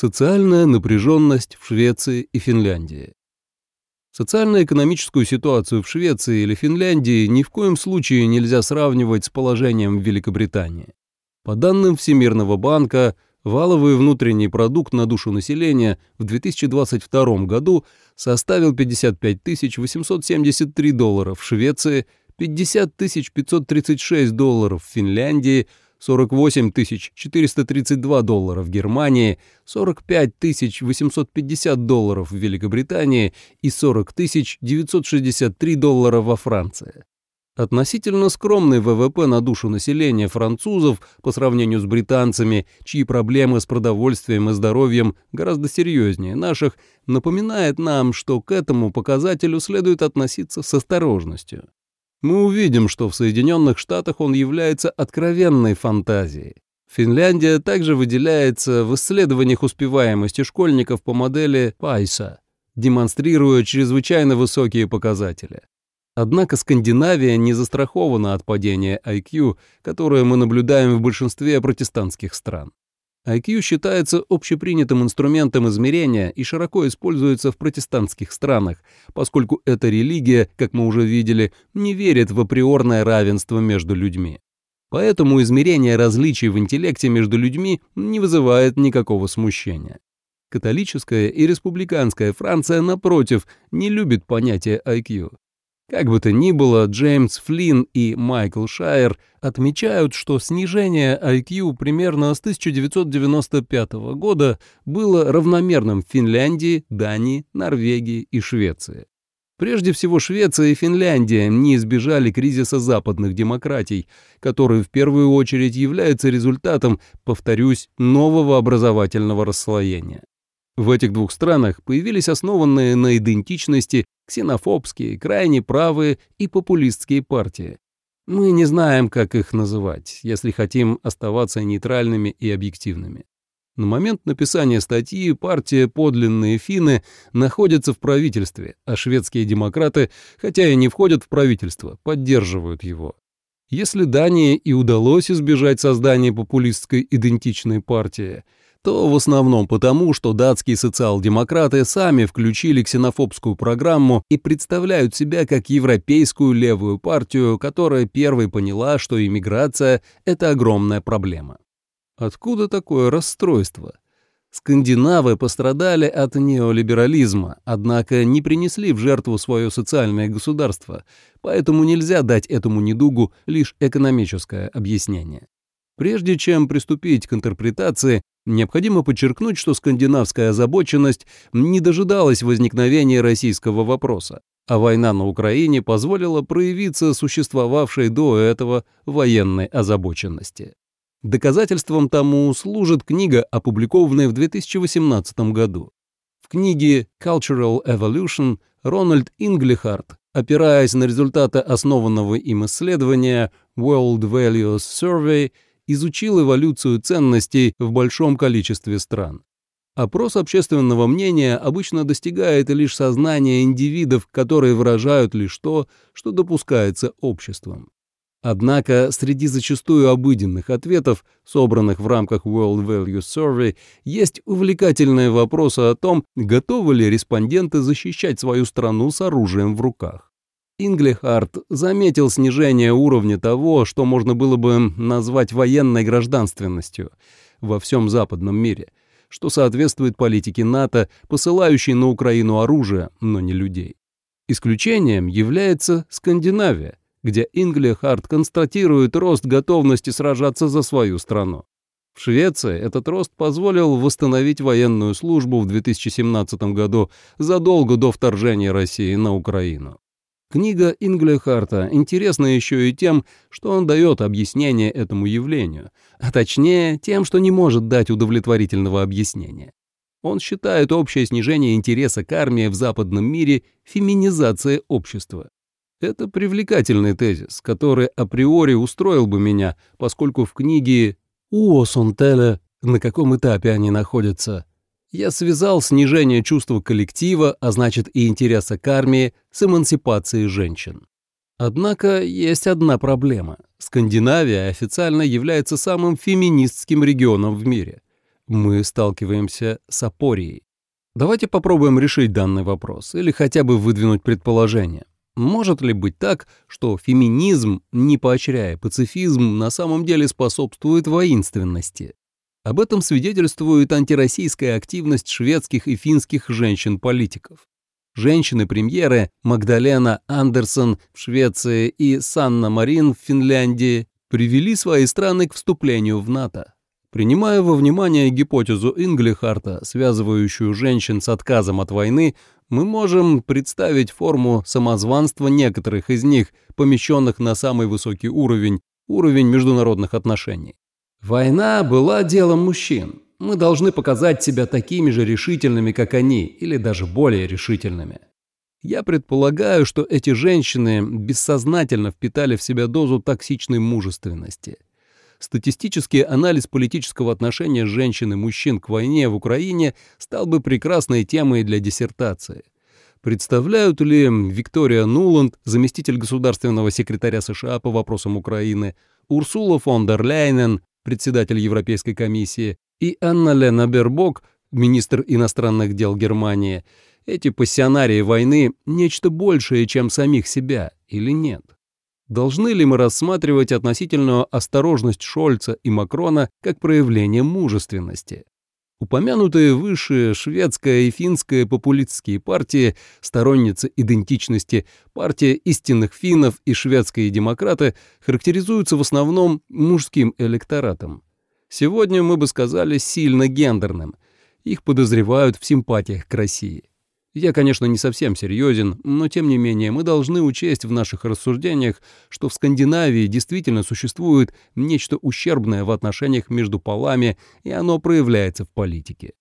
Социальная напряженность в Швеции и Финляндии. Социально-экономическую ситуацию в Швеции или Финляндии ни в коем случае нельзя сравнивать с положением в Великобритании. По данным Всемирного банка, валовый внутренний продукт на душу населения в 2022 году составил 55 873 доллара в Швеции, 50 536 долларов в Финляндии, 48 432 доллара в Германии, 45 850 долларов в Великобритании и 40 963 доллара во Франции. Относительно скромный ВВП на душу населения французов по сравнению с британцами, чьи проблемы с продовольствием и здоровьем гораздо серьезнее наших, напоминает нам, что к этому показателю следует относиться с осторожностью мы увидим, что в Соединенных Штатах он является откровенной фантазией. Финляндия также выделяется в исследованиях успеваемости школьников по модели Пайса, демонстрируя чрезвычайно высокие показатели. Однако Скандинавия не застрахована от падения IQ, которое мы наблюдаем в большинстве протестантских стран. IQ считается общепринятым инструментом измерения и широко используется в протестантских странах, поскольку эта религия, как мы уже видели, не верит в априорное равенство между людьми. Поэтому измерение различий в интеллекте между людьми не вызывает никакого смущения. Католическая и республиканская Франция, напротив, не любит понятие IQ. Как бы то ни было, Джеймс Флинн и Майкл Шайер отмечают, что снижение IQ примерно с 1995 года было равномерным в Финляндии, Дании, Норвегии и Швеции. Прежде всего Швеция и Финляндия не избежали кризиса западных демократий, который в первую очередь является результатом, повторюсь, нового образовательного расслоения. В этих двух странах появились основанные на идентичности ксенофобские, крайне правые и популистские партии. Мы не знаем, как их называть, если хотим оставаться нейтральными и объективными. На момент написания статьи партия «Подлинные финны» находится в правительстве, а шведские демократы, хотя и не входят в правительство, поддерживают его. Если Дании и удалось избежать создания популистской идентичной партии – то в основном потому, что датские социал-демократы сами включили ксенофобскую программу и представляют себя как европейскую левую партию, которая первой поняла, что иммиграция – это огромная проблема. Откуда такое расстройство? Скандинавы пострадали от неолиберализма, однако не принесли в жертву свое социальное государство, поэтому нельзя дать этому недугу лишь экономическое объяснение. Прежде чем приступить к интерпретации, необходимо подчеркнуть, что скандинавская озабоченность не дожидалась возникновения российского вопроса, а война на Украине позволила проявиться существовавшей до этого военной озабоченности. Доказательством тому служит книга, опубликованная в 2018 году. В книге Cultural Evolution Рональд Инглихард, опираясь на результаты основанного им исследования World Values Survey, изучил эволюцию ценностей в большом количестве стран. Опрос общественного мнения обычно достигает лишь сознания индивидов, которые выражают лишь то, что допускается обществом. Однако среди зачастую обыденных ответов, собранных в рамках World Values Survey, есть увлекательные вопросы о том, готовы ли респонденты защищать свою страну с оружием в руках. Инглихард заметил снижение уровня того, что можно было бы назвать военной гражданственностью во всем западном мире, что соответствует политике НАТО, посылающей на Украину оружие, но не людей. Исключением является Скандинавия, где Инглихард констатирует рост готовности сражаться за свою страну. В Швеции этот рост позволил восстановить военную службу в 2017 году задолго до вторжения России на Украину. Книга Инглихарта интересна еще и тем, что он дает объяснение этому явлению, а точнее тем, что не может дать удовлетворительного объяснения. Он считает общее снижение интереса к армии в западном мире феминизацией общества. Это привлекательный тезис, который априори устроил бы меня, поскольку в книге «Уосунтеле» на каком этапе они находятся, я связал снижение чувства коллектива, а значит и интереса к армии, с эмансипацией женщин. Однако есть одна проблема. Скандинавия официально является самым феминистским регионом в мире. мы сталкиваемся с апорией. Давайте попробуем решить данный вопрос или хотя бы выдвинуть предположение. Может ли быть так, что феминизм, не поощряя пацифизм, на самом деле способствует воинственности? Об этом свидетельствует антироссийская активность шведских и финских женщин-политиков. Женщины-премьеры Магдалена Андерсон в Швеции и Санна Марин в Финляндии привели свои страны к вступлению в НАТО. Принимая во внимание гипотезу Инглихарта, связывающую женщин с отказом от войны, мы можем представить форму самозванства некоторых из них, помещенных на самый высокий уровень, уровень международных отношений. Война была делом мужчин. Мы должны показать себя такими же решительными, как они, или даже более решительными. Я предполагаю, что эти женщины бессознательно впитали в себя дозу токсичной мужественности – статистический анализ политического отношения женщин и мужчин к войне в Украине стал бы прекрасной темой для диссертации. Представляют ли Виктория Нуланд, заместитель государственного секретаря США по вопросам Украины, Урсула фон дер Ляйнен, председатель Европейской комиссии, и Анна Лена Бербок, министр иностранных дел Германии, эти пассионарии войны нечто большее, чем самих себя, или нет? Должны ли мы рассматривать относительную осторожность Шольца и Макрона как проявление мужественности? Упомянутые выше шведская и финская популистские партии, сторонницы идентичности, партия истинных финнов и шведские демократы характеризуются в основном мужским электоратом. Сегодня мы бы сказали сильно гендерным. Их подозревают в симпатиях к России. Я, конечно, не совсем серьезен, но тем не менее мы должны учесть в наших рассуждениях, что в Скандинавии действительно существует нечто ущербное в отношениях между полами, и оно проявляется в политике.